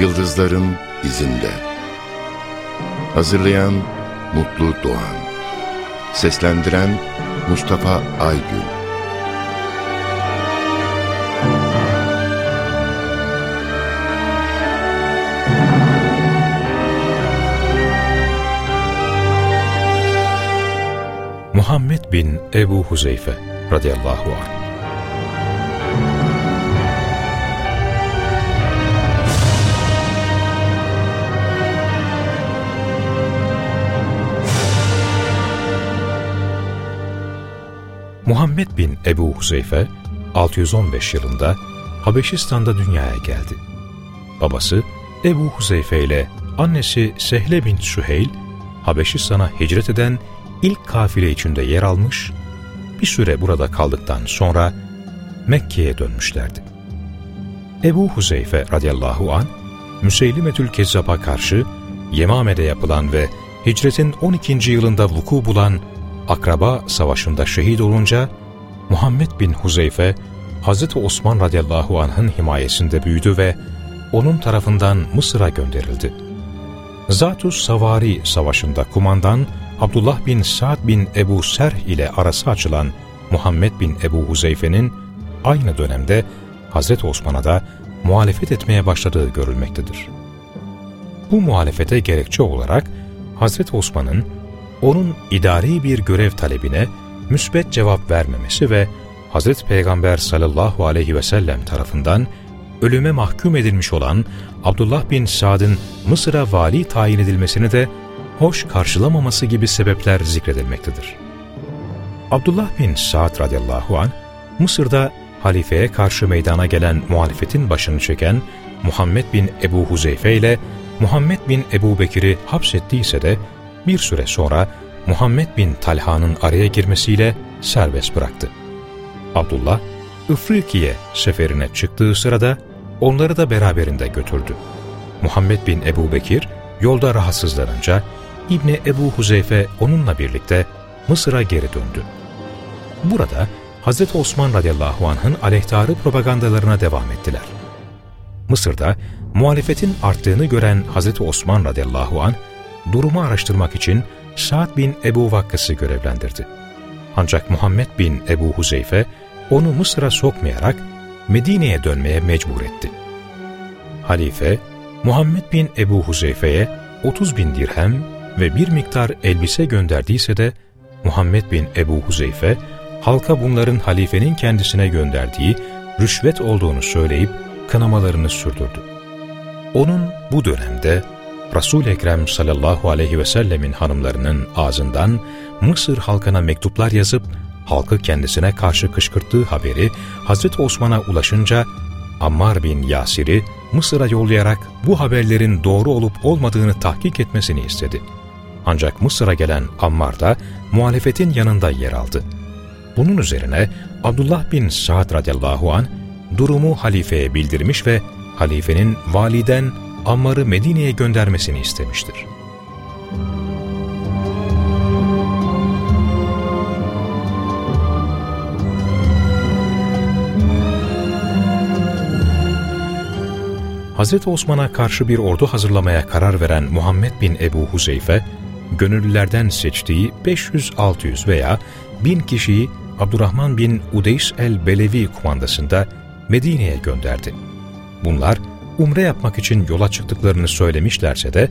Yıldızların izinde. Hazırlayan Mutlu Doğan. Seslendiren Mustafa Aygün. Muhammed bin Ebu Huzeyfe radıyallahu anh Muhammed bin Ebu Huzeyfe 615 yılında Habeşistan'da dünyaya geldi. Babası Ebu Huzeyfe ile annesi Sehle bin Süheyl, Habeşistan'a hicret eden ilk kafile içinde yer almış, bir süre burada kaldıktan sonra Mekke'ye dönmüşlerdi. Ebu Huzeyfe radıyallahu an Müseylimetül Kezzab'a karşı Yemame'de yapılan ve hicretin 12. yılında vuku bulan Akraba Savaşı'nda şehit olunca Muhammed bin Huzeyfe, Hz. Osman radıyallahu anh'ın himayesinde büyüdü ve onun tarafından Mısır'a gönderildi. Zatus Savari Savaşı'nda kumandan Abdullah bin Sa'd bin Ebu Serh ile arası açılan Muhammed bin Ebu Huzeyfe'nin aynı dönemde Hz. Osman'a da muhalefet etmeye başladığı görülmektedir. Bu muhalefete gerekçe olarak Hz. Osman'ın onun idari bir görev talebine müsbet cevap vermemesi ve Hz. Peygamber sallallahu aleyhi ve sellem tarafından ölüme mahkum edilmiş olan Abdullah bin Sa'd'ın Mısır'a vali tayin edilmesini de hoş karşılamaması gibi sebepler zikredilmektedir. Abdullah bin Sa'd radıyallahu an Mısır'da halifeye karşı meydana gelen muhalefetin başını çeken Muhammed bin Ebu Huzeyfe ile Muhammed bin Ebu Bekir'i hapsettiyse de bir süre sonra Muhammed bin Talha'nın araya girmesiyle serbest bıraktı. Abdullah, Ifrikiye seferine çıktığı sırada onları da beraberinde götürdü. Muhammed bin Ebu Bekir yolda rahatsızlanınca İbni Ebu Huzeyfe onunla birlikte Mısır'a geri döndü. Burada Hz. Osman radıyallahu anh'ın aleyhtarı propagandalarına devam ettiler. Mısır'da muhalefetin arttığını gören Hz. Osman radıyallahu anh, durumu araştırmak için Sa'd bin Ebu Vakkas'ı görevlendirdi. Ancak Muhammed bin Ebu Huzeyfe onu Mısır'a sokmayarak Medine'ye dönmeye mecbur etti. Halife, Muhammed bin Ebu Huzeyfe'ye 30 bin dirhem ve bir miktar elbise gönderdiyse de Muhammed bin Ebu Huzeyfe, halka bunların halifenin kendisine gönderdiği rüşvet olduğunu söyleyip kınamalarını sürdürdü. Onun bu dönemde Resul-i Ekrem sallallahu aleyhi ve sellemin hanımlarının ağzından Mısır halkına mektuplar yazıp halkı kendisine karşı kışkırttığı haberi Hazreti Osman'a ulaşınca Ammar bin Yasir'i Mısır'a yollayarak bu haberlerin doğru olup olmadığını tahkik etmesini istedi. Ancak Mısır'a gelen Ammar da muhalefetin yanında yer aldı. Bunun üzerine Abdullah bin Sa'd radıyallahu an durumu halifeye bildirmiş ve halifenin validen Ammar'ı Medine'ye göndermesini istemiştir. Hz. Osman'a karşı bir ordu hazırlamaya karar veren Muhammed bin Ebu Huzeyfe, gönüllülerden seçtiği 500-600 veya 1000 kişiyi Abdurrahman bin Udeys el-Belevi kumandasında Medine'ye gönderdi. Bunlar umre yapmak için yola çıktıklarını söylemişlerse de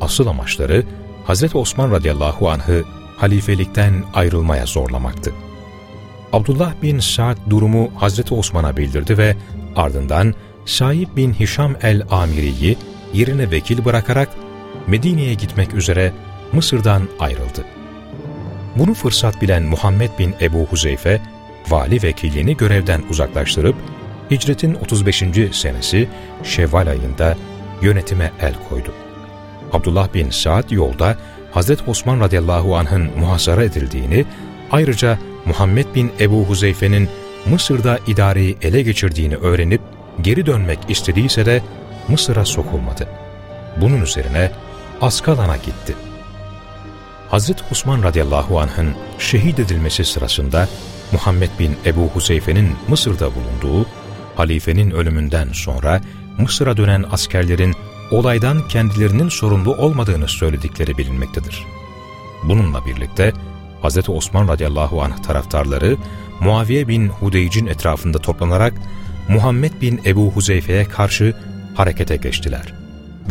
asıl amaçları Hz. Osman radıyallahu anh'ı halifelikten ayrılmaya zorlamaktı. Abdullah bin Sa'd durumu Hz. Osman'a bildirdi ve ardından Saib bin Hişam el-Amiri'yi yerine vekil bırakarak Medine'ye gitmek üzere Mısır'dan ayrıldı. Bunu fırsat bilen Muhammed bin Ebu Huzeyfe, vali vekilliğini görevden uzaklaştırıp, hicretin 35. senesi Şevval ayında yönetime el koydu. Abdullah bin Sa'd yolda Hazreti Osman radıyallahu anh'ın muhasara edildiğini, ayrıca Muhammed bin Ebu Huzeyfe'nin Mısır'da idareyi ele geçirdiğini öğrenip geri dönmek istediyse de Mısır'a sokulmadı. Bunun üzerine Askalan'a gitti. Hazreti Osman radıyallahu anh'ın şehit edilmesi sırasında Muhammed bin Ebu Huzeyfe'nin Mısır'da bulunduğu, halifenin ölümünden sonra Mısır'a dönen askerlerin olaydan kendilerinin sorumlu olmadığını söyledikleri bilinmektedir. Bununla birlikte Hz. Osman radıyallahu anh taraftarları Muaviye bin Hudeyc'in etrafında toplanarak Muhammed bin Ebu Huzeyfe'ye karşı harekete geçtiler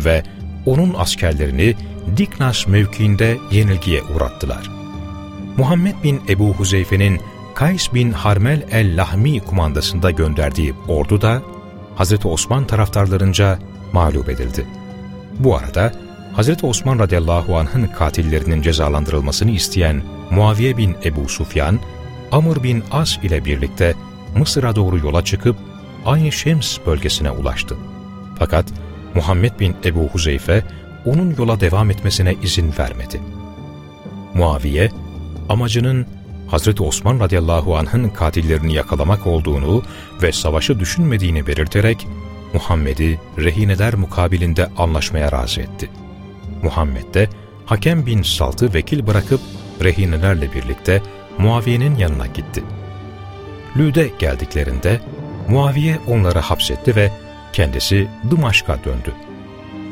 ve onun askerlerini Diknas mevkiinde yenilgiye uğrattılar. Muhammed bin Ebu Huzeyfe'nin Kays bin Harmel el-Lahmi kumandasında gönderdiği ordu da Hz. Osman taraftarlarınca mağlup edildi. Bu arada Hz. Osman radıyallahu anh'ın katillerinin cezalandırılmasını isteyen Muaviye bin Ebu Sufyan, Amr bin As ile birlikte Mısır'a doğru yola çıkıp Ayn Şems bölgesine ulaştı. Fakat Muhammed bin Ebu Huzeyfe onun yola devam etmesine izin vermedi. Muaviye, amacının Hazreti Osman radıyallahu anh'ın katillerini yakalamak olduğunu ve savaşı düşünmediğini belirterek Muhammed'i rehineler mukabilinde anlaşmaya razı etti. Muhammed de Hakem bin Salt'ı vekil bırakıp rehinelerle birlikte Muaviye'nin yanına gitti. Lüde geldiklerinde Muaviye onları hapsetti ve kendisi Dımaşk'a döndü.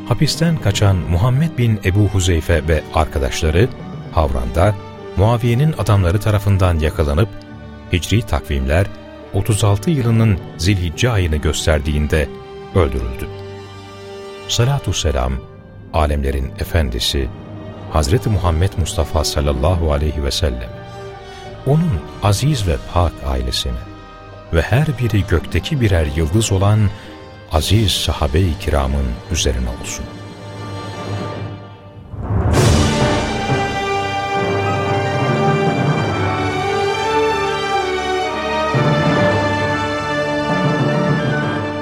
Hapisten kaçan Muhammed bin Ebu Huzeyfe ve arkadaşları Havran'da Muaviye'nin adamları tarafından yakalanıp Hicri takvimler 36 yılının zilhicce ayını gösterdiğinde öldürüldü. Salatü selam, alemlerin efendisi Hz. Muhammed Mustafa sallallahu aleyhi ve sellem, onun aziz ve pak ailesine ve her biri gökteki birer yıldız olan aziz sahabe-i kiramın üzerine olsun.